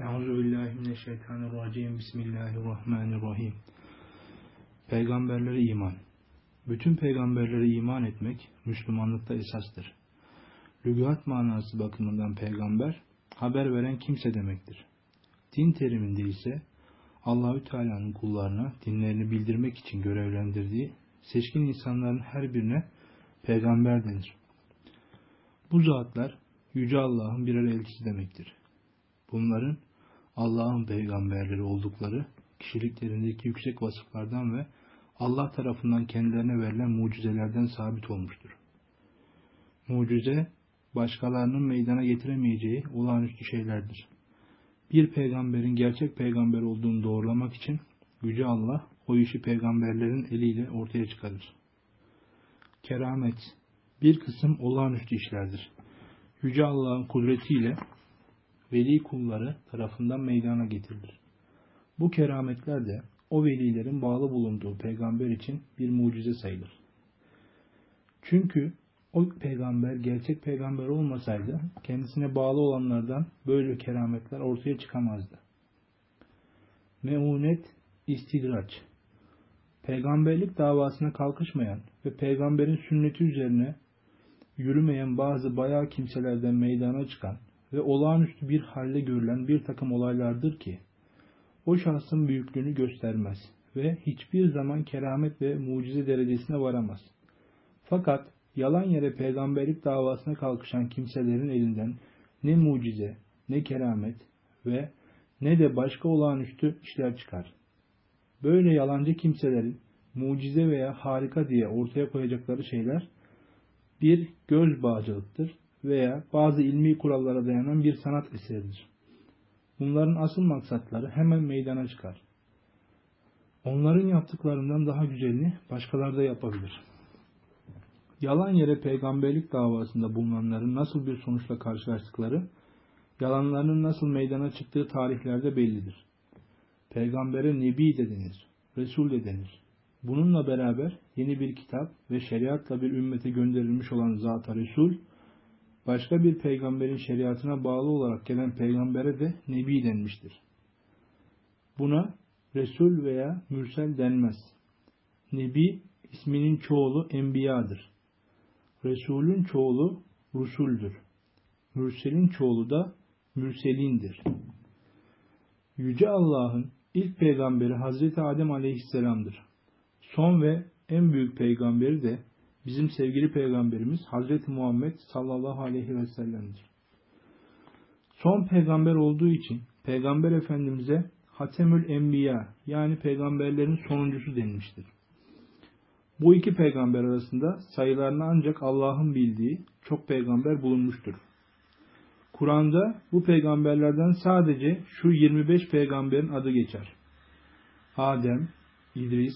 Euzubillahimineşşeytanirracim. Bismillahirrahmanirrahim. Peygamberlere iman. Bütün peygamberlere iman etmek Müslümanlıkta esastır. Lügat manası bakımından peygamber haber veren kimse demektir. Din teriminde ise Allahü Teala'nın kullarına dinlerini bildirmek için görevlendirdiği seçkin insanların her birine peygamber denir. Bu zatlar Yüce Allah'ın birer elçisi demektir. Bunların Allah'ın peygamberleri oldukları kişiliklerindeki yüksek vasıflardan ve Allah tarafından kendilerine verilen mucizelerden sabit olmuştur. Mucize, başkalarının meydana getiremeyeceği olağanüstü şeylerdir. Bir peygamberin gerçek peygamber olduğunu doğrulamak için Yüce Allah o işi peygamberlerin eliyle ortaya çıkarır. Keramet, bir kısım olağanüstü işlerdir. Yüce Allah'ın kudretiyle veli kulları tarafından meydana getirilir. Bu kerametler de o velilerin bağlı bulunduğu peygamber için bir mucize sayılır. Çünkü o peygamber gerçek peygamber olmasaydı kendisine bağlı olanlardan böyle kerametler ortaya çıkamazdı. Meunet istidraç Peygamberlik davasına kalkışmayan ve peygamberin sünneti üzerine yürümeyen bazı bayağı kimselerden meydana çıkan ve olağanüstü bir halde görülen bir takım olaylardır ki o şahsın büyüklüğünü göstermez ve hiçbir zaman keramet ve mucize derecesine varamaz. Fakat yalan yere peygamberlik davasına kalkışan kimselerin elinden ne mucize, ne keramet ve ne de başka olağanüstü işler çıkar. Böyle yalancı kimselerin mucize veya harika diye ortaya koyacakları şeyler bir göz bağcılıktır veya bazı ilmi kurallara dayanan bir sanat eseridir. Bunların asıl maksatları hemen meydana çıkar. Onların yaptıklarından daha güzelini başkaları da yapabilir. Yalan yere peygamberlik davasında bulunanların nasıl bir sonuçla karşılaştıkları, yalanlarının nasıl meydana çıktığı tarihlerde bellidir. Peygambere Nebi de denir, Resul de denir. Bununla beraber yeni bir kitap ve şeriatla bir ümmete gönderilmiş olan Zat-ı Resul, başka bir peygamberin şeriatına bağlı olarak gelen peygambere de Nebi denmiştir. Buna Resul veya Mürsel denmez. Nebi isminin çoğulu Enbiya'dır. Resulün çoğulu Rusuldür. Mürselin çoğulu da Mürselindir. Yüce Allah'ın ilk peygamberi Hazreti Adem Aleyhisselam'dır. Son ve en büyük peygamberi de bizim sevgili peygamberimiz Hazreti Muhammed sallallahu aleyhi ve sellem'dir. Son peygamber olduğu için peygamber efendimize Hatemül Enbiya yani peygamberlerin sonuncusu denmiştir. Bu iki peygamber arasında sayılarını ancak Allah'ın bildiği çok peygamber bulunmuştur. Kur'an'da bu peygamberlerden sadece şu 25 peygamberin adı geçer. Adem, İdris,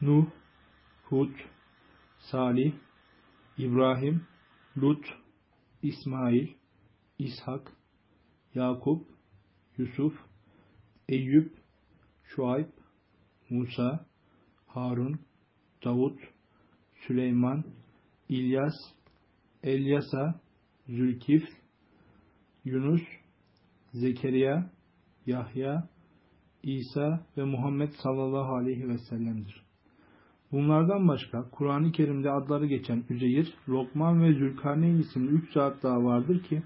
Nuh, Hud, Salih, İbrahim, Lut, İsmail, İshak, Yakup, Yusuf, Eyüp, Şuayb, Musa, Harun, Davut, Süleyman, İlyas, Elyasa, Zülkif, Yunus, Zekeriya, Yahya, İsa ve Muhammed sallallahu aleyhi ve sellem'dir. Bunlardan başka Kur'an-ı Kerim'de adları geçen Üzeyir, Lokman ve Zülkarneyn isimli üç zat daha vardır ki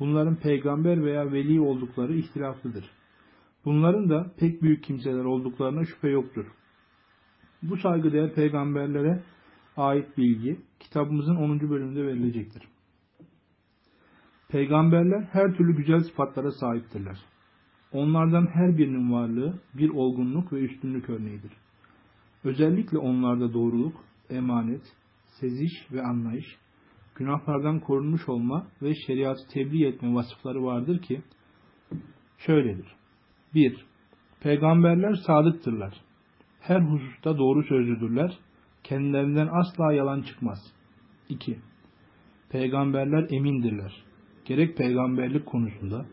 bunların peygamber veya veli oldukları ihtilaflıdır. Bunların da pek büyük kimseler olduklarına şüphe yoktur. Bu saygıdeğer peygamberlere ait bilgi kitabımızın 10. bölümünde verilecektir. Peygamberler her türlü güzel sıfatlara sahiptirler. Onlardan her birinin varlığı bir olgunluk ve üstünlük örneğidir. Özellikle onlarda doğruluk, emanet, seziş ve anlayış, günahlardan korunmuş olma ve şeriatı tebliğ etme vasıfları vardır ki şöyledir. 1. Peygamberler sadıktırlar. Her hususta doğru sözlüdürler. Kendilerinden asla yalan çıkmaz. 2. Peygamberler emindirler. Gerek peygamberlik konusunda,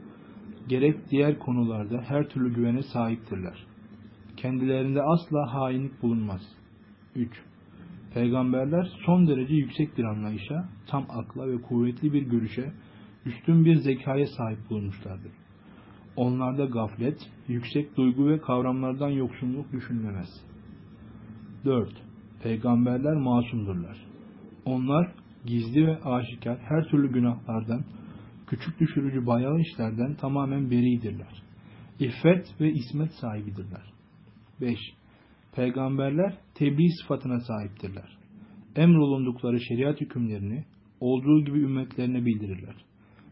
gerek diğer konularda her türlü güvene sahiptirler. Kendilerinde asla hainlik bulunmaz. 3. Peygamberler son derece yüksek bir anlayışa, tam akla ve kuvvetli bir görüşe, üstün bir zekaya sahip bulunmuşlardır. Onlarda gaflet, yüksek duygu ve kavramlardan yoksunluk düşünülemez. 4. Peygamberler masumdurlar. Onlar gizli ve aşikar her türlü günahlardan, küçük düşürücü bayağı işlerden tamamen beridirler. İffet ve ismet sahibidirler. 5. Peygamberler tebliğ sıfatına sahiptirler. Emrolundukları şeriat hükümlerini olduğu gibi ümmetlerine bildirirler.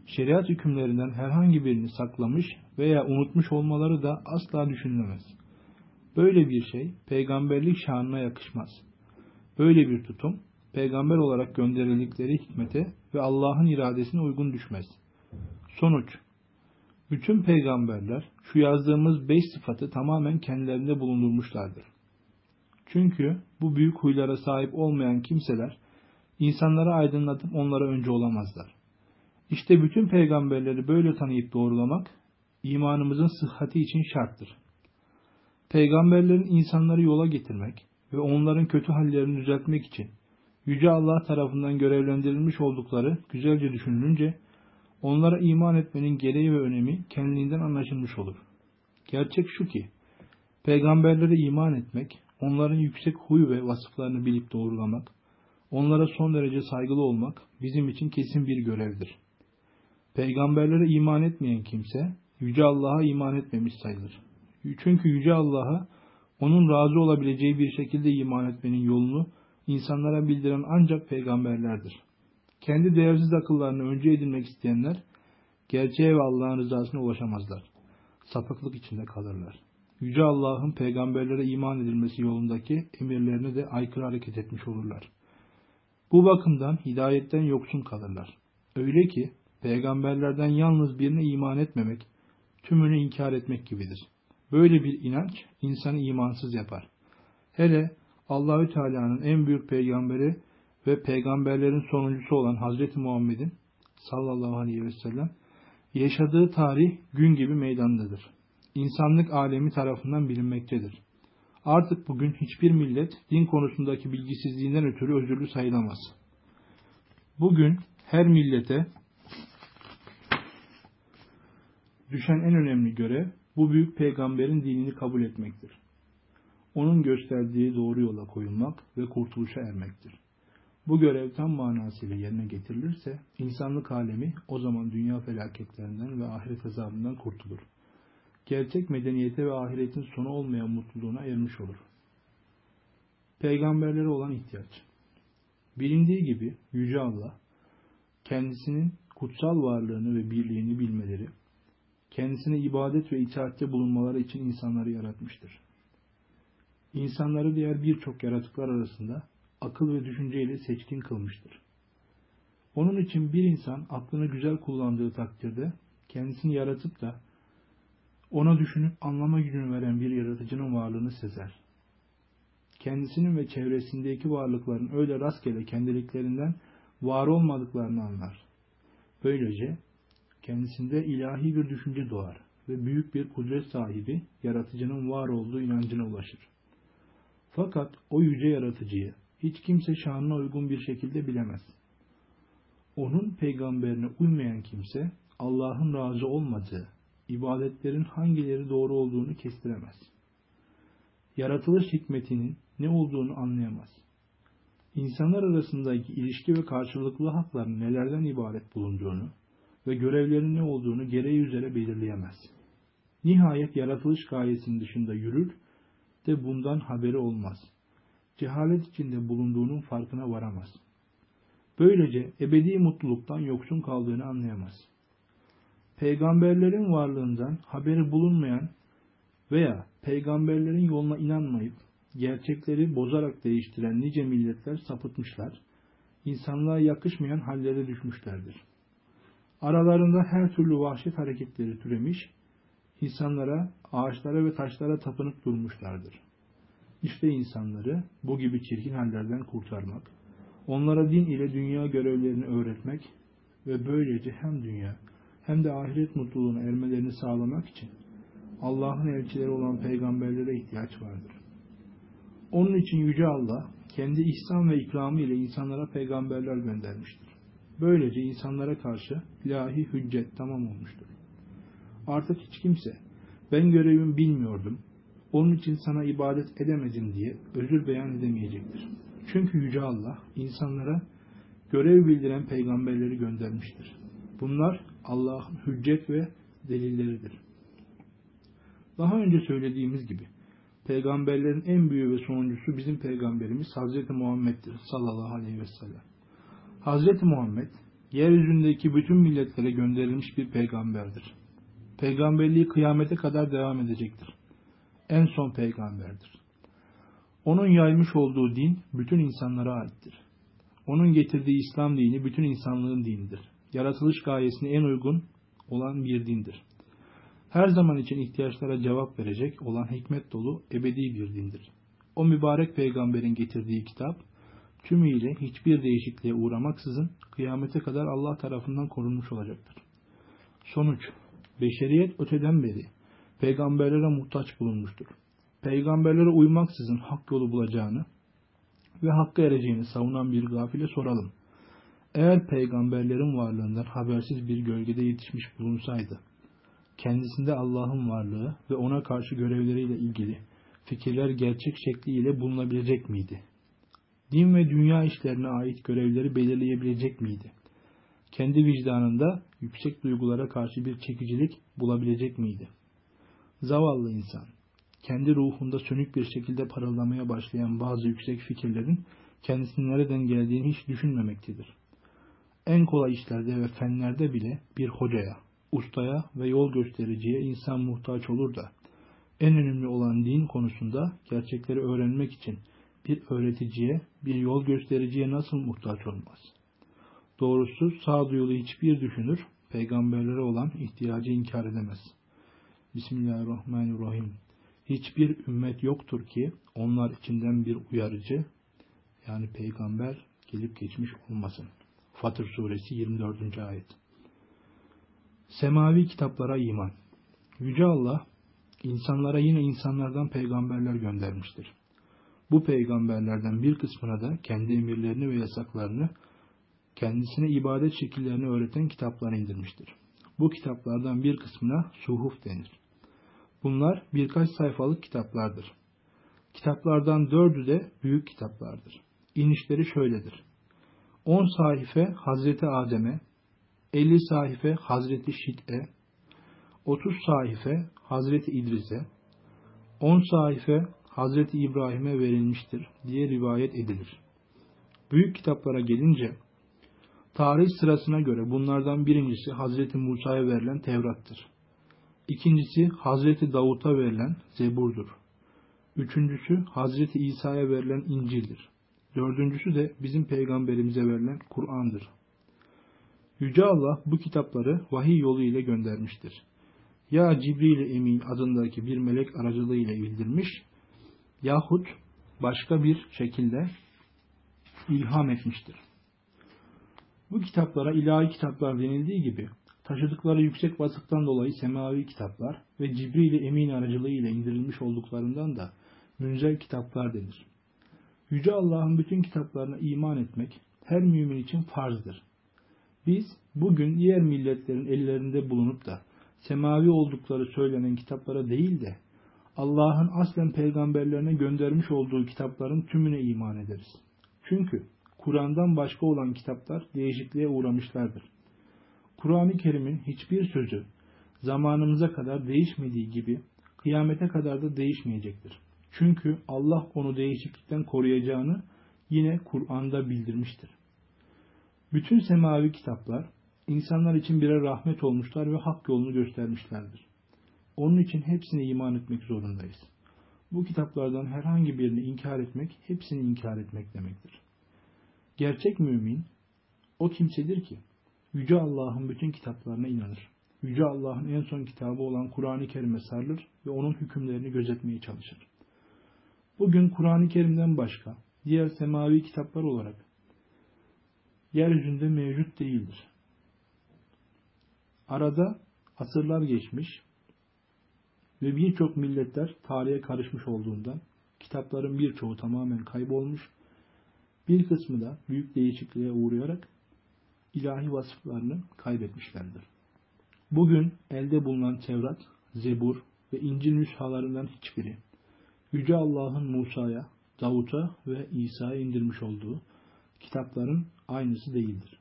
Şeriat hükümlerinden herhangi birini saklamış veya unutmuş olmaları da asla düşünülemez. Böyle bir şey peygamberlik şanına yakışmaz. Böyle bir tutum peygamber olarak gönderildikleri hikmete ve Allah'ın iradesine uygun düşmez. Sonuç Bütün peygamberler şu yazdığımız beş sıfatı tamamen kendilerinde bulundurmuşlardır. Çünkü bu büyük huylara sahip olmayan kimseler insanları aydınlatıp onlara önce olamazlar. İşte bütün peygamberleri böyle tanıyıp doğrulamak imanımızın sıhhati için şarttır. Peygamberlerin insanları yola getirmek ve onların kötü hallerini düzeltmek için Yüce Allah tarafından görevlendirilmiş oldukları güzelce düşünülünce onlara iman etmenin gereği ve önemi kendiliğinden anlaşılmış olur. Gerçek şu ki, peygamberlere iman etmek, onların yüksek huy ve vasıflarını bilip doğrulamak, onlara son derece saygılı olmak bizim için kesin bir görevdir. Peygamberlere iman etmeyen kimse, Yüce Allah'a iman etmemiş sayılır. Çünkü Yüce Allah'a onun razı olabileceği bir şekilde iman etmenin yolunu insanlara bildiren ancak peygamberlerdir. Kendi değersiz akıllarını önce edinmek isteyenler, gerçeğe ve Allah'ın rızasına ulaşamazlar. Sapıklık içinde kalırlar. Yüce Allah'ın peygamberlere iman edilmesi yolundaki emirlerine de aykırı hareket etmiş olurlar. Bu bakımdan hidayetten yoksun kalırlar. Öyle ki peygamberlerden yalnız birine iman etmemek, tümünü inkar etmek gibidir. Böyle bir inanç insanı imansız yapar. Hele Allahü Teala'nın en büyük peygamberi ve peygamberlerin sonuncusu olan Hazreti Muhammed'in sallallahu aleyhi ve sellem yaşadığı tarih gün gibi meydandadır. İnsanlık alemi tarafından bilinmektedir. Artık bugün hiçbir millet din konusundaki bilgisizliğinden ötürü özürlü sayılamaz. Bugün her millete düşen en önemli görev bu büyük peygamberin dinini kabul etmektir. Onun gösterdiği doğru yola koyulmak ve kurtuluşa ermektir. Bu görev tam manasıyla yerine getirilirse insanlık alemi o zaman dünya felaketlerinden ve ahiret azabından kurtulur. Gerçek medeniyete ve ahiretin sonu olmayan mutluluğuna ermiş olur. Peygamberlere olan ihtiyaç Bilindiği gibi Yüce Allah kendisinin kutsal varlığını ve birliğini bilmeleri, kendisine ibadet ve itaatte bulunmaları için insanları yaratmıştır. İnsanları diğer birçok yaratıklar arasında akıl ve düşünceyle seçkin kılmıştır. Onun için bir insan aklını güzel kullandığı takdirde kendisini yaratıp da ona düşünüp anlama gücünü veren bir yaratıcının varlığını sezer. Kendisinin ve çevresindeki varlıkların öyle rastgele kendiliklerinden var olmadıklarını anlar. Böylece kendisinde ilahi bir düşünce doğar ve büyük bir kudret sahibi yaratıcının var olduğu inancına ulaşır. Fakat o yüce yaratıcıyı hiç kimse şanına uygun bir şekilde bilemez. Onun peygamberine uymayan kimse Allah'ın razı olmadığı, ibadetlerin hangileri doğru olduğunu kestiremez. Yaratılış hikmetinin ne olduğunu anlayamaz. İnsanlar arasındaki ilişki ve karşılıklı hakların nelerden ibaret bulunduğunu ve görevlerinin ne olduğunu gereği üzere belirleyemez. Nihayet yaratılış gayesinin dışında yürür de bundan haberi olmaz. Cehalet içinde bulunduğunun farkına varamaz. Böylece ebedi mutluluktan yoksun kaldığını anlayamaz. Peygamberlerin varlığından haberi bulunmayan veya peygamberlerin yoluna inanmayıp gerçekleri bozarak değiştiren nice milletler sapıtmışlar, insanlığa yakışmayan hallere düşmüşlerdir. Aralarında her türlü vahşet hareketleri türemiş, insanlara, ağaçlara ve taşlara tapınıp durmuşlardır. İşte insanları bu gibi çirkin hallerden kurtarmak, onlara din ile dünya görevlerini öğretmek ve böylece hem dünya hem de ahiret mutluluğuna ermelerini sağlamak için Allah'ın elçileri olan peygamberlere ihtiyaç vardır. Onun için Yüce Allah kendi ihsan ve ikramı ile insanlara peygamberler göndermiştir. Böylece insanlara karşı ilahi hüccet tamam olmuştur. Artık hiç kimse ben görevimi bilmiyordum, onun için sana ibadet edemedim diye özür beyan edemeyecektir. Çünkü Yüce Allah insanlara görev bildiren peygamberleri göndermiştir. Bunlar Allah'ın hüccet ve delilleridir. Daha önce söylediğimiz gibi peygamberlerin en büyüğü ve sonuncusu bizim peygamberimiz Hazreti Muhammed'dir sallallahu aleyhi ve sellem. Hazreti Muhammed yeryüzündeki bütün milletlere gönderilmiş bir peygamberdir. Peygamberliği kıyamete kadar devam edecektir. En son peygamberdir. Onun yaymış olduğu din bütün insanlara aittir. Onun getirdiği İslam dini bütün insanlığın dinidir. Yaratılış gayesine en uygun olan bir dindir. Her zaman için ihtiyaçlara cevap verecek olan hikmet dolu ebedi bir dindir. O mübarek peygamberin getirdiği kitap tümüyle hiçbir değişikliğe uğramaksızın kıyamete kadar Allah tarafından korunmuş olacaktır. Sonuç, beşeriyet öteden beri peygamberlere muhtaç bulunmuştur. Peygamberlere uymaksızın hak yolu bulacağını ve hakka ereceğini savunan bir gafile soralım. Eğer peygamberlerin varlığından habersiz bir gölgede yetişmiş bulunsaydı, kendisinde Allah'ın varlığı ve ona karşı görevleriyle ilgili fikirler gerçek şekliyle bulunabilecek miydi? Din ve dünya işlerine ait görevleri belirleyebilecek miydi? Kendi vicdanında yüksek duygulara karşı bir çekicilik bulabilecek miydi? Zavallı insan, kendi ruhunda sönük bir şekilde parıldamaya başlayan bazı yüksek fikirlerin kendisinin nereden geldiğini hiç düşünmemektedir. En kolay işlerde ve fenlerde bile bir hocaya, ustaya ve yol göstericiye insan muhtaç olur da, en önemli olan din konusunda gerçekleri öğrenmek için bir öğreticiye, bir yol göstericiye nasıl muhtaç olmaz? Doğrusu sağduyulu hiçbir düşünür, peygamberlere olan ihtiyacı inkar edemez. Bismillahirrahmanirrahim. Hiçbir ümmet yoktur ki onlar içinden bir uyarıcı, yani peygamber gelip geçmiş olmasın. Fatır suresi 24. ayet. Semavi kitaplara iman. Yüce Allah, insanlara yine insanlardan peygamberler göndermiştir. Bu peygamberlerden bir kısmına da kendi emirlerini ve yasaklarını, kendisine ibadet şekillerini öğreten kitaplar indirmiştir. Bu kitaplardan bir kısmına suhuf denir. Bunlar birkaç sayfalık kitaplardır. Kitaplardan dördü de büyük kitaplardır. İnişleri şöyledir. 10 sahife Hazreti Adem'e, 50 sahife Hazreti Şit'e, 30 sahife Hazreti İdris'e, 10 sahife Hazreti İbrahim'e verilmiştir diye rivayet edilir. Büyük kitaplara gelince, tarih sırasına göre bunlardan birincisi Hazreti Musa'ya verilen Tevrat'tır. İkincisi Hazreti Davut'a verilen Zebur'dur. Üçüncüsü Hazreti İsa'ya verilen İncil'dir. Dördüncüsü de bizim peygamberimize verilen Kur'an'dır. Yüce Allah bu kitapları vahiy yolu ile göndermiştir. Ya Cibril Emin adındaki bir melek aracılığıyla bildirmiş yahut başka bir şekilde ilham etmiştir. Bu kitaplara ilahi kitaplar denildiği gibi taşıdıkları yüksek vasıftan dolayı semavi kitaplar ve Cibril Emin aracılığıyla indirilmiş olduklarından da münzel kitaplar denir. Yüce Allah'ın bütün kitaplarına iman etmek her mümin için farzdır. Biz bugün diğer milletlerin ellerinde bulunup da semavi oldukları söylenen kitaplara değil de Allah'ın aslen peygamberlerine göndermiş olduğu kitapların tümüne iman ederiz. Çünkü Kur'an'dan başka olan kitaplar değişikliğe uğramışlardır. Kur'an-ı Kerim'in hiçbir sözü zamanımıza kadar değişmediği gibi kıyamete kadar da değişmeyecektir. Çünkü Allah onu değişiklikten koruyacağını yine Kur'an'da bildirmiştir. Bütün semavi kitaplar insanlar için birer rahmet olmuşlar ve hak yolunu göstermişlerdir. Onun için hepsine iman etmek zorundayız. Bu kitaplardan herhangi birini inkar etmek, hepsini inkar etmek demektir. Gerçek mümin o kimsedir ki Yüce Allah'ın bütün kitaplarına inanır. Yüce Allah'ın en son kitabı olan Kur'an-ı Kerim'e sarılır ve onun hükümlerini gözetmeye çalışır. Bugün Kur'an-ı Kerim'den başka diğer semavi kitaplar olarak yeryüzünde mevcut değildir. Arada asırlar geçmiş ve birçok milletler tarihe karışmış olduğundan kitapların birçoğu tamamen kaybolmuş, bir kısmı da büyük değişikliğe uğrayarak ilahi vasıflarını kaybetmişlerdir. Bugün elde bulunan Tevrat, Zebur ve İncil nüshalarından hiçbiri, Yüce Allah'ın Musa'ya, Davut'a ve İsa'ya indirmiş olduğu kitapların aynısı değildir.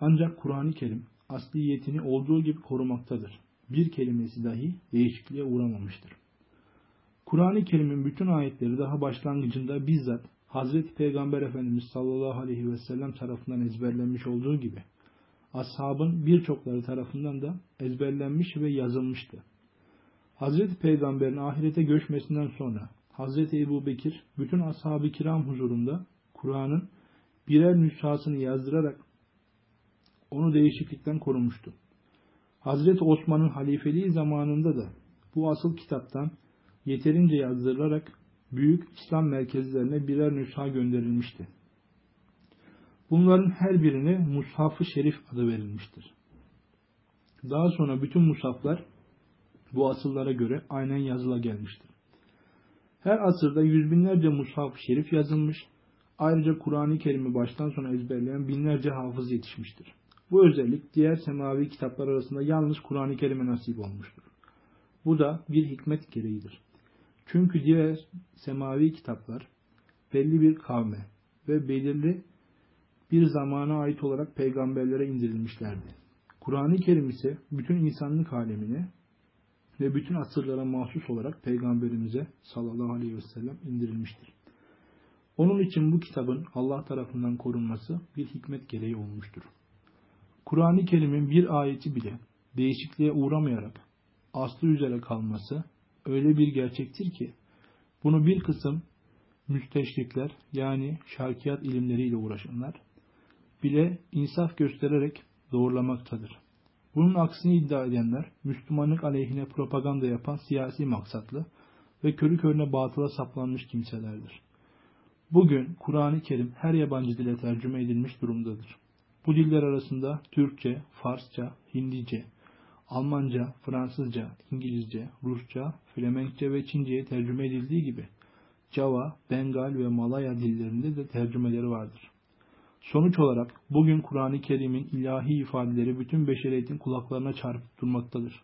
Ancak Kur'an-ı Kerim asliyetini olduğu gibi korumaktadır. Bir kelimesi dahi değişikliğe uğramamıştır. Kur'an-ı Kerim'in bütün ayetleri daha başlangıcında bizzat Hazreti Peygamber Efendimiz sallallahu aleyhi ve sellem tarafından ezberlenmiş olduğu gibi ashabın birçokları tarafından da ezberlenmiş ve yazılmıştı. Hazreti Peygamber'in ahirete göçmesinden sonra Hazreti Ebu Bekir bütün ashab-ı kiram huzurunda Kur'an'ın birer nüshasını yazdırarak onu değişiklikten korumuştu. Hazreti Osman'ın halifeliği zamanında da bu asıl kitaptan yeterince yazdırılarak büyük İslam merkezlerine birer nüsha gönderilmişti. Bunların her birine Mushaf-ı Şerif adı verilmiştir. Daha sonra bütün musaflar bu asıllara göre aynen yazıla gelmiştir. Her asırda yüz binlerce mushaf-ı şerif yazılmış, ayrıca Kur'an-ı Kerim'i baştan sona ezberleyen binlerce hafız yetişmiştir. Bu özellik diğer semavi kitaplar arasında yalnız Kur'an-ı Kerim'e nasip olmuştur. Bu da bir hikmet gereğidir. Çünkü diğer semavi kitaplar belli bir kavme ve belirli bir zamana ait olarak peygamberlere indirilmişlerdi. Kur'an-ı Kerim ise bütün insanlık alemine ve bütün asırlara mahsus olarak peygamberimize sallallahu aleyhi ve sellem indirilmiştir. Onun için bu kitabın Allah tarafından korunması bir hikmet gereği olmuştur. Kur'an-ı Kerim'in bir ayeti bile değişikliğe uğramayarak aslı üzere kalması öyle bir gerçektir ki bunu bir kısım müsteşrikler yani şarkiyat ilimleriyle uğraşanlar bile insaf göstererek doğrulamaktadır. Bunun aksini iddia edenler Müslümanlık aleyhine propaganda yapan siyasi maksatlı ve körü körüne batıla saplanmış kimselerdir. Bugün Kur'an-ı Kerim her yabancı dile tercüme edilmiş durumdadır. Bu diller arasında Türkçe, Farsça, Hindice, Almanca, Fransızca, İngilizce, Rusça, Flemenkçe ve Çince'ye tercüme edildiği gibi Java, Bengal ve Malaya dillerinde de tercümeleri vardır. Sonuç olarak bugün Kur'an-ı Kerim'in ilahi ifadeleri bütün beşeriyetin kulaklarına çarpıp durmaktadır.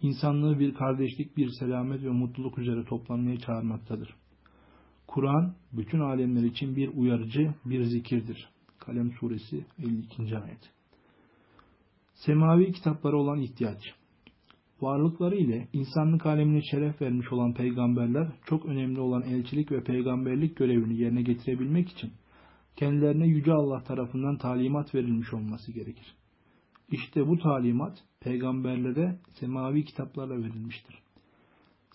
İnsanlığı bir kardeşlik, bir selamet ve mutluluk üzere toplanmaya çağırmaktadır. Kur'an bütün alemler için bir uyarıcı, bir zikirdir. Kalem suresi 52. ayet. Semavi kitaplara olan ihtiyaç. Varlıkları ile insanlık alemine şeref vermiş olan peygamberler çok önemli olan elçilik ve peygamberlik görevini yerine getirebilmek için kendilerine Yüce Allah tarafından talimat verilmiş olması gerekir. İşte bu talimat peygamberlere semavi kitaplarla verilmiştir.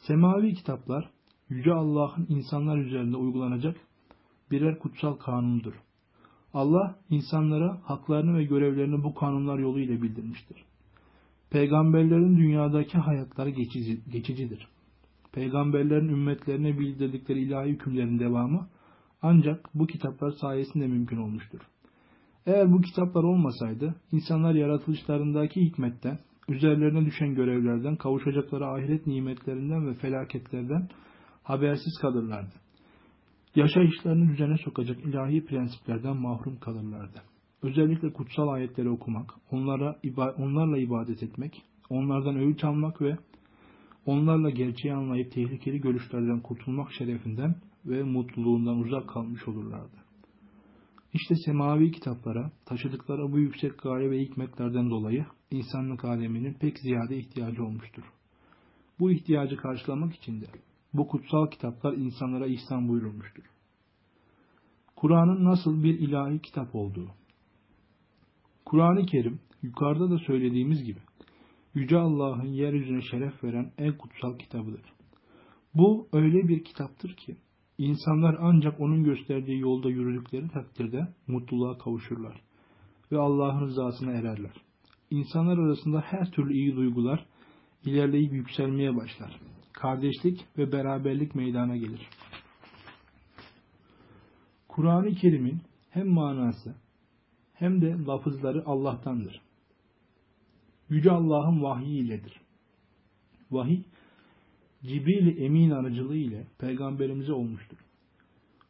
Semavi kitaplar Yüce Allah'ın insanlar üzerinde uygulanacak birer kutsal kanundur. Allah insanlara haklarını ve görevlerini bu kanunlar yoluyla bildirmiştir. Peygamberlerin dünyadaki hayatları geçici, geçicidir. Peygamberlerin ümmetlerine bildirdikleri ilahi hükümlerin devamı ancak bu kitaplar sayesinde mümkün olmuştur. Eğer bu kitaplar olmasaydı, insanlar yaratılışlarındaki hikmetten, üzerlerine düşen görevlerden, kavuşacakları ahiret nimetlerinden ve felaketlerden habersiz kalırlardı. Yaşayışlarını düzene sokacak ilahi prensiplerden mahrum kalırlardı. Özellikle kutsal ayetleri okumak, onlara onlarla ibadet etmek, onlardan öğüt almak ve onlarla gerçeği anlayıp tehlikeli görüşlerden kurtulmak şerefinden ve mutluluğundan uzak kalmış olurlardı. İşte semavi kitaplara taşıdıkları bu yüksek gaye ve hikmetlerden dolayı insanlık aleminin pek ziyade ihtiyacı olmuştur. Bu ihtiyacı karşılamak için de bu kutsal kitaplar insanlara ihsan buyurulmuştur. Kur'an'ın nasıl bir ilahi kitap olduğu. Kur'an-ı Kerim yukarıda da söylediğimiz gibi Yüce Allah'ın yeryüzüne şeref veren en kutsal kitabıdır. Bu öyle bir kitaptır ki İnsanlar ancak onun gösterdiği yolda yürüdükleri takdirde mutluluğa kavuşurlar ve Allah'ın rızasına ererler. İnsanlar arasında her türlü iyi duygular ilerleyip yükselmeye başlar. Kardeşlik ve beraberlik meydana gelir. Kur'an-ı Kerim'in hem manası hem de lafızları Allah'tandır. Yüce Allah'ın vahyi iledir. Vahiy Cibril Emin aracılığı ile peygamberimize olmuştur.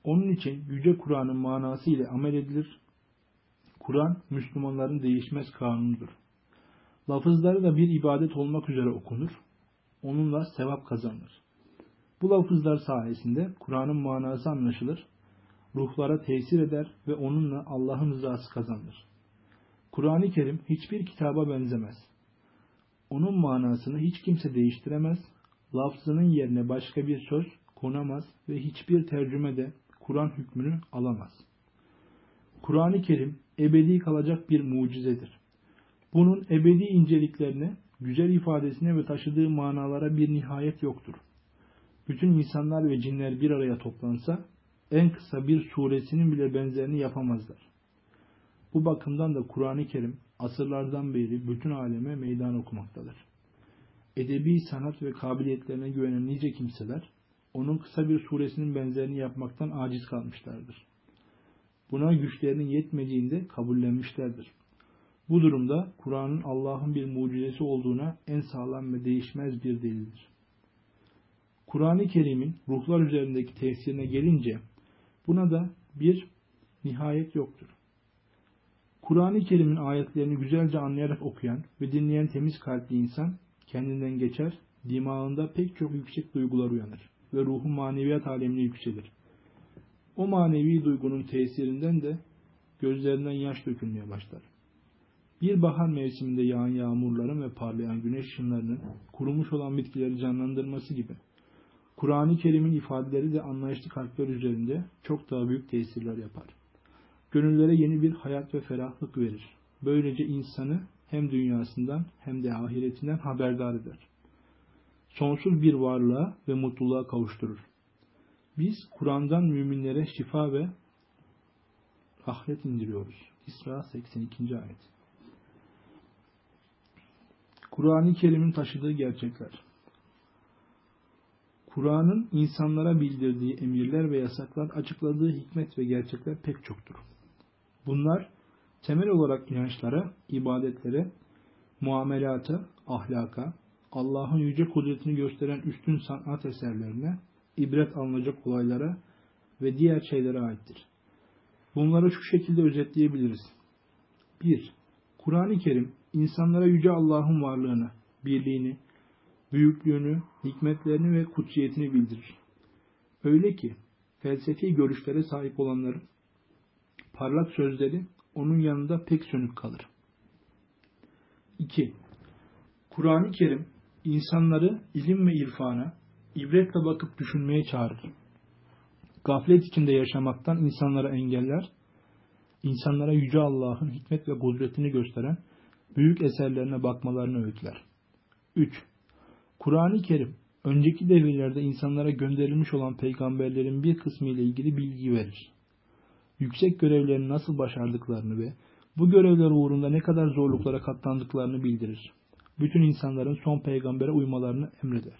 Onun için Yüce Kur'an'ın manası ile amel edilir. Kur'an, Müslümanların değişmez kanunudur. Lafızları da bir ibadet olmak üzere okunur. Onunla sevap kazanılır. Bu lafızlar sayesinde Kur'an'ın manası anlaşılır, ruhlara tesir eder ve onunla Allah'ın rızası kazanılır. Kur'an-ı Kerim hiçbir kitaba benzemez. Onun manasını hiç kimse değiştiremez, lafzının yerine başka bir söz konamaz ve hiçbir tercüme de Kur'an hükmünü alamaz. Kur'an-ı Kerim ebedi kalacak bir mucizedir. Bunun ebedi inceliklerine, güzel ifadesine ve taşıdığı manalara bir nihayet yoktur. Bütün insanlar ve cinler bir araya toplansa, en kısa bir suresinin bile benzerini yapamazlar. Bu bakımdan da Kur'an-ı Kerim asırlardan beri bütün aleme meydan okumaktadır. Edebi sanat ve kabiliyetlerine güvenen nice kimseler, onun kısa bir suresinin benzerini yapmaktan aciz kalmışlardır. Buna güçlerinin yetmediğinde kabullenmişlerdir. Bu durumda Kur'an'ın Allah'ın bir mucizesi olduğuna en sağlam ve değişmez bir delildir. Kur'an-ı Kerim'in ruhlar üzerindeki tesirine gelince buna da bir nihayet yoktur. Kur'an-ı Kerim'in ayetlerini güzelce anlayarak okuyan ve dinleyen temiz kalpli insan kendinden geçer, dimağında pek çok yüksek duygular uyanır ve ruhu maneviyat alemine yükselir. O manevi duygunun tesirinden de gözlerinden yaş dökülmeye başlar. Bir bahar mevsiminde yağan yağmurların ve parlayan güneş ışınlarının kurumuş olan bitkileri canlandırması gibi Kur'an-ı Kerim'in ifadeleri de anlayışlı kalpler üzerinde çok daha büyük tesirler yapar. Gönüllere yeni bir hayat ve ferahlık verir. Böylece insanı hem dünyasından hem de ahiretinden haberdar eder. Sonsuz bir varlığa ve mutluluğa kavuşturur. Biz Kur'an'dan müminlere şifa ve rahmet indiriyoruz. İsra 82. ayet. Kur'an-ı Kerim'in taşıdığı gerçekler. Kur'an'ın insanlara bildirdiği emirler ve yasaklar, açıkladığı hikmet ve gerçekler pek çoktur. Bunlar temel olarak inançlara, ibadetlere, muamelata, ahlaka, Allah'ın yüce kudretini gösteren üstün sanat eserlerine, ibret alınacak olaylara ve diğer şeylere aittir. Bunları şu şekilde özetleyebiliriz. 1. Kur'an-ı Kerim insanlara yüce Allah'ın varlığını, birliğini, büyüklüğünü, hikmetlerini ve kutsiyetini bildirir. Öyle ki felsefi görüşlere sahip olanların parlak sözleri onun yanında pek sönük kalır. 2. Kur'an-ı Kerim insanları ilim ve irfana, ibretle bakıp düşünmeye çağırır. Gaflet içinde yaşamaktan insanlara engeller, insanlara Yüce Allah'ın hikmet ve kudretini gösteren büyük eserlerine bakmalarını öğütler. 3. Kur'an-ı Kerim, önceki devirlerde insanlara gönderilmiş olan peygamberlerin bir kısmı ile ilgili bilgi verir. Yüksek görevlerini nasıl başardıklarını ve bu görevler uğrunda ne kadar zorluklara katlandıklarını bildirir. Bütün insanların son peygambere uymalarını emreder.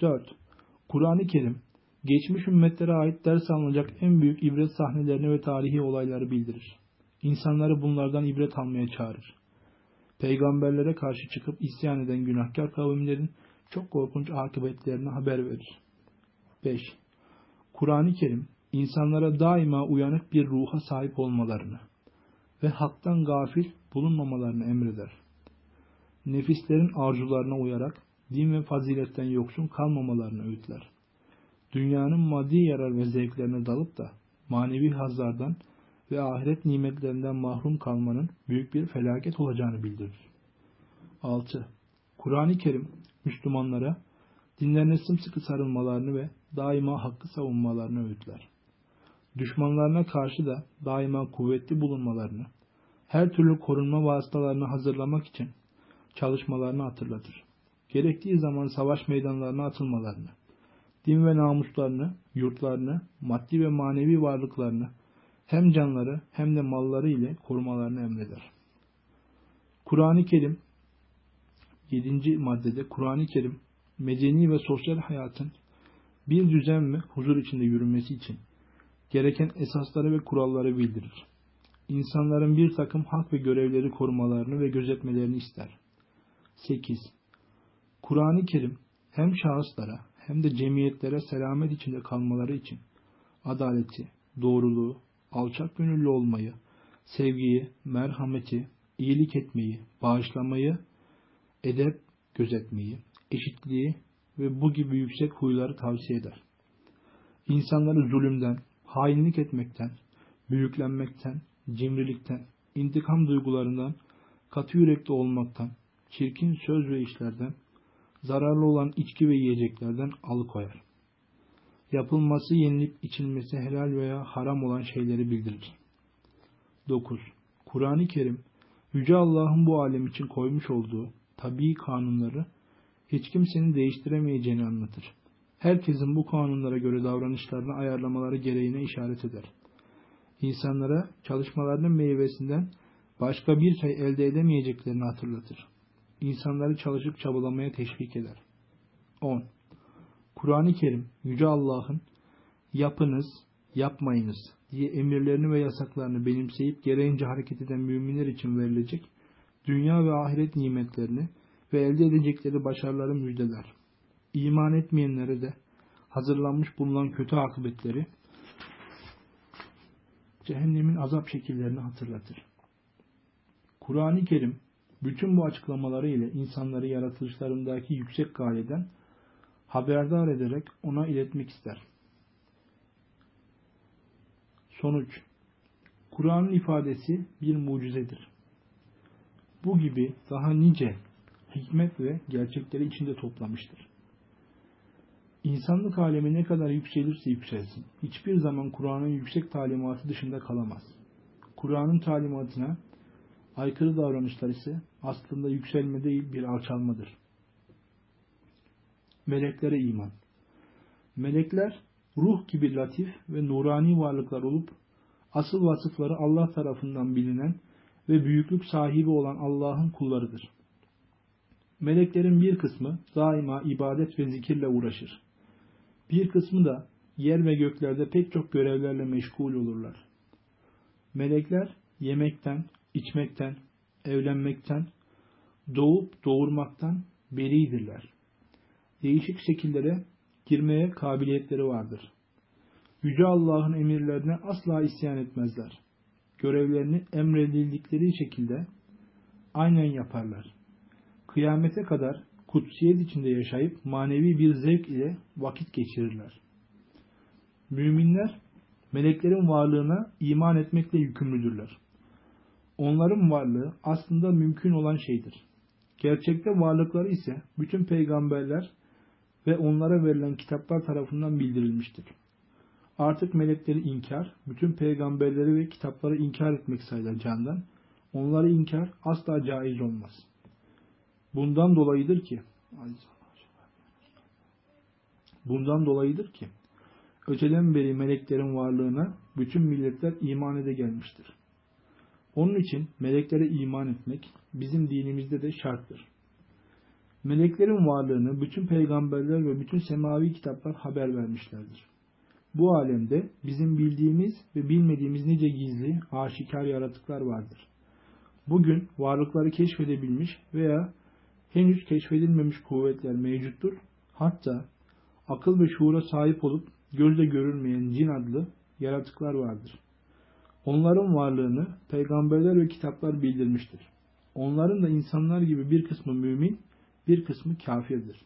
4. Kur'an-ı Kerim, geçmiş ümmetlere ait ders alınacak en büyük ibret sahnelerini ve tarihi olayları bildirir. İnsanları bunlardan ibret almaya çağırır peygamberlere karşı çıkıp isyan eden günahkar kavimlerin çok korkunç akıbetlerine haber verir. 5. Kur'an-ı Kerim insanlara daima uyanık bir ruha sahip olmalarını ve haktan gafil bulunmamalarını emreder. Nefislerin arzularına uyarak din ve faziletten yoksun kalmamalarını öğütler. Dünyanın maddi yarar ve zevklerine dalıp da manevi hazlardan ve ahiret nimetlerinden mahrum kalmanın büyük bir felaket olacağını bildirir. 6. Kur'an-ı Kerim Müslümanlara dinlerine sımsıkı sarılmalarını ve daima hakkı savunmalarını öğütler. Düşmanlarına karşı da daima kuvvetli bulunmalarını, her türlü korunma vasıtalarını hazırlamak için çalışmalarını hatırlatır. Gerektiği zaman savaş meydanlarına atılmalarını, din ve namuslarını, yurtlarını, maddi ve manevi varlıklarını hem canları hem de malları ile korumalarını emreder. Kur'an-ı Kerim 7. maddede Kur'an-ı Kerim medeni ve sosyal hayatın bir düzen ve huzur içinde yürünmesi için gereken esasları ve kuralları bildirir. İnsanların bir takım hak ve görevleri korumalarını ve gözetmelerini ister. 8. Kur'an-ı Kerim hem şahıslara hem de cemiyetlere selamet içinde kalmaları için adaleti, doğruluğu, alçak gönüllü olmayı, sevgiyi, merhameti, iyilik etmeyi, bağışlamayı, edep gözetmeyi, eşitliği ve bu gibi yüksek huyları tavsiye eder. İnsanları zulümden, hainlik etmekten, büyüklenmekten, cimrilikten, intikam duygularından, katı yürekli olmaktan, çirkin söz ve işlerden, zararlı olan içki ve yiyeceklerden alıkoyar. Yapılması, yenilip içilmesi helal veya haram olan şeyleri bildirir. 9. Kur'an-ı Kerim, Yüce Allah'ın bu alem için koymuş olduğu tabii kanunları hiç kimsenin değiştiremeyeceğini anlatır. Herkesin bu kanunlara göre davranışlarını ayarlamaları gereğine işaret eder. İnsanlara çalışmalarının meyvesinden başka bir şey elde edemeyeceklerini hatırlatır. İnsanları çalışıp çabalamaya teşvik eder. 10. Kur'an-ı Kerim, Yüce Allah'ın yapınız, yapmayınız diye emirlerini ve yasaklarını benimseyip gereğince hareket eden müminler için verilecek dünya ve ahiret nimetlerini ve elde edecekleri başarıları müjdeler. İman etmeyenlere de hazırlanmış bulunan kötü akıbetleri cehennemin azap şekillerini hatırlatır. Kur'an-ı Kerim bütün bu açıklamaları ile insanları yaratılışlarındaki yüksek gayeden haberdar ederek ona iletmek ister. Sonuç Kur'an'ın ifadesi bir mucizedir. Bu gibi daha nice hikmet ve gerçekleri içinde toplamıştır. İnsanlık alemi ne kadar yükselirse yükselsin, hiçbir zaman Kur'an'ın yüksek talimatı dışında kalamaz. Kur'an'ın talimatına aykırı davranışlar ise aslında yükselme değil bir alçalmadır. Meleklere iman Melekler ruh gibi latif ve nurani varlıklar olup asıl vasıfları Allah tarafından bilinen ve büyüklük sahibi olan Allah'ın kullarıdır. Meleklerin bir kısmı daima ibadet ve zikirle uğraşır. Bir kısmı da yer ve göklerde pek çok görevlerle meşgul olurlar. Melekler yemekten, içmekten, evlenmekten, doğup doğurmaktan beridirler. Değişik şekillere girmeye kabiliyetleri vardır. Yüce Allah'ın emirlerine asla isyan etmezler. Görevlerini emredildikleri şekilde aynen yaparlar. Kıyamete kadar kutsiyet içinde yaşayıp manevi bir zevk ile vakit geçirirler. Müminler meleklerin varlığına iman etmekle yükümlüdürler. Onların varlığı aslında mümkün olan şeydir. Gerçekte varlıkları ise bütün peygamberler ve onlara verilen kitaplar tarafından bildirilmiştir. Artık melekleri inkar, bütün peygamberleri ve kitapları inkar etmek sayılacağından onları inkar asla caiz olmaz. Bundan dolayıdır ki bundan dolayıdır ki öteden beri meleklerin varlığına bütün milletler iman ede gelmiştir. Onun için meleklere iman etmek bizim dinimizde de şarttır. Meleklerin varlığını bütün peygamberler ve bütün semavi kitaplar haber vermişlerdir. Bu alemde bizim bildiğimiz ve bilmediğimiz nice gizli, aşikar yaratıklar vardır. Bugün varlıkları keşfedebilmiş veya henüz keşfedilmemiş kuvvetler mevcuttur. Hatta akıl ve şuura sahip olup gözle görülmeyen cin adlı yaratıklar vardır. Onların varlığını peygamberler ve kitaplar bildirmiştir. Onların da insanlar gibi bir kısmı mümin, bir kısmı kafirdir.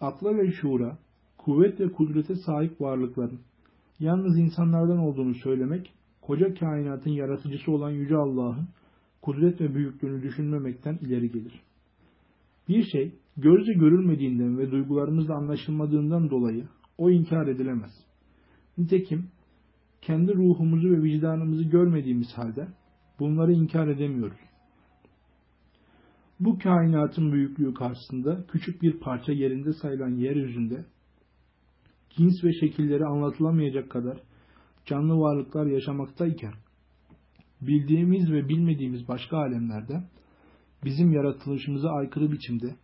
Akla ve şuura, kuvvet ve kudrete sahip varlıkların yalnız insanlardan olduğunu söylemek, koca kainatın yaratıcısı olan Yüce Allah'ın kudret ve büyüklüğünü düşünmemekten ileri gelir. Bir şey gözle görülmediğinden ve duygularımızla anlaşılmadığından dolayı o inkar edilemez. Nitekim kendi ruhumuzu ve vicdanımızı görmediğimiz halde bunları inkar edemiyoruz. Bu kainatın büyüklüğü karşısında küçük bir parça yerinde sayılan yeryüzünde cins ve şekilleri anlatılamayacak kadar canlı varlıklar yaşamaktayken bildiğimiz ve bilmediğimiz başka alemlerde bizim yaratılışımıza aykırı biçimde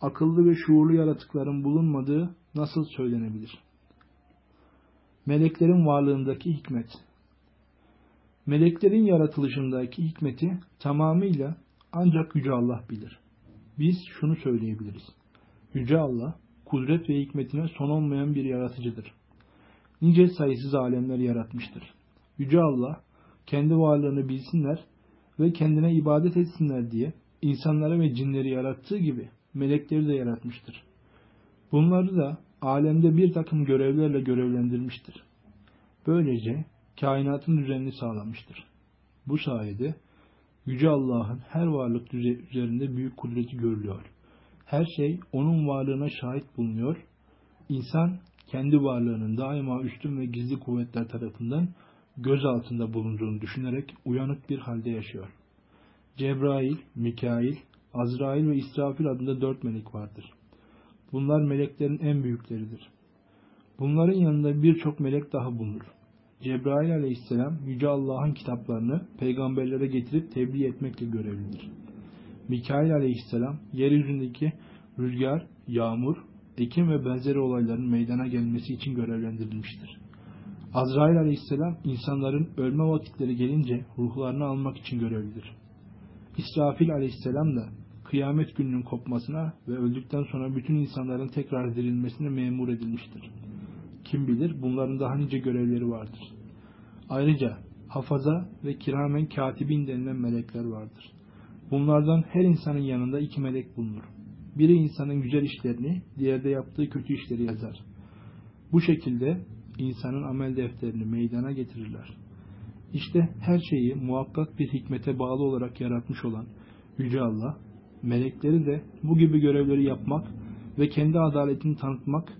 akıllı ve şuurlu yaratıkların bulunmadığı nasıl söylenebilir? Meleklerin varlığındaki hikmet Meleklerin yaratılışındaki hikmeti tamamıyla ancak Yüce Allah bilir. Biz şunu söyleyebiliriz. Yüce Allah, kudret ve hikmetine son olmayan bir yaratıcıdır. Nice sayısız alemler yaratmıştır. Yüce Allah, kendi varlığını bilsinler ve kendine ibadet etsinler diye insanları ve cinleri yarattığı gibi melekleri de yaratmıştır. Bunları da alemde bir takım görevlerle görevlendirmiştir. Böylece kainatın düzenini sağlamıştır. Bu sayede Yüce Allah'ın her varlık üzerinde büyük kudreti görülüyor. Her şey onun varlığına şahit bulunuyor. İnsan kendi varlığının daima üstün ve gizli kuvvetler tarafından göz altında bulunduğunu düşünerek uyanık bir halde yaşıyor. Cebrail, Mikail, Azrail ve İsrafil adında dört melek vardır. Bunlar meleklerin en büyükleridir. Bunların yanında birçok melek daha bulunur. Cebrail aleyhisselam Yüce Allah'ın kitaplarını peygamberlere getirip tebliğ etmekle görevlidir. Mikail aleyhisselam yeryüzündeki rüzgar, yağmur, ekim ve benzeri olayların meydana gelmesi için görevlendirilmiştir. Azrail aleyhisselam insanların ölme vakitleri gelince ruhlarını almak için görevlidir. İsrafil aleyhisselam da kıyamet gününün kopmasına ve öldükten sonra bütün insanların tekrar dirilmesine memur edilmiştir. Kim bilir bunların daha nice görevleri vardır. Ayrıca hafaza ve kiramen katibin denilen melekler vardır. Bunlardan her insanın yanında iki melek bulunur. Biri insanın güzel işlerini, diğeri de yaptığı kötü işleri yazar. Bu şekilde insanın amel defterini meydana getirirler. İşte her şeyi muhakkak bir hikmete bağlı olarak yaratmış olan Yüce Allah, melekleri de bu gibi görevleri yapmak ve kendi adaletini tanıtmak,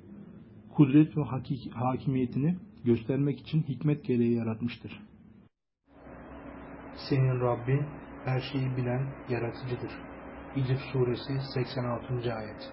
kudret ve hakik- hakimiyetini göstermek için hikmet gereği yaratmıştır. Senin Rabbin her şeyi bilen yaratıcıdır. Hicr suresi 86. ayet.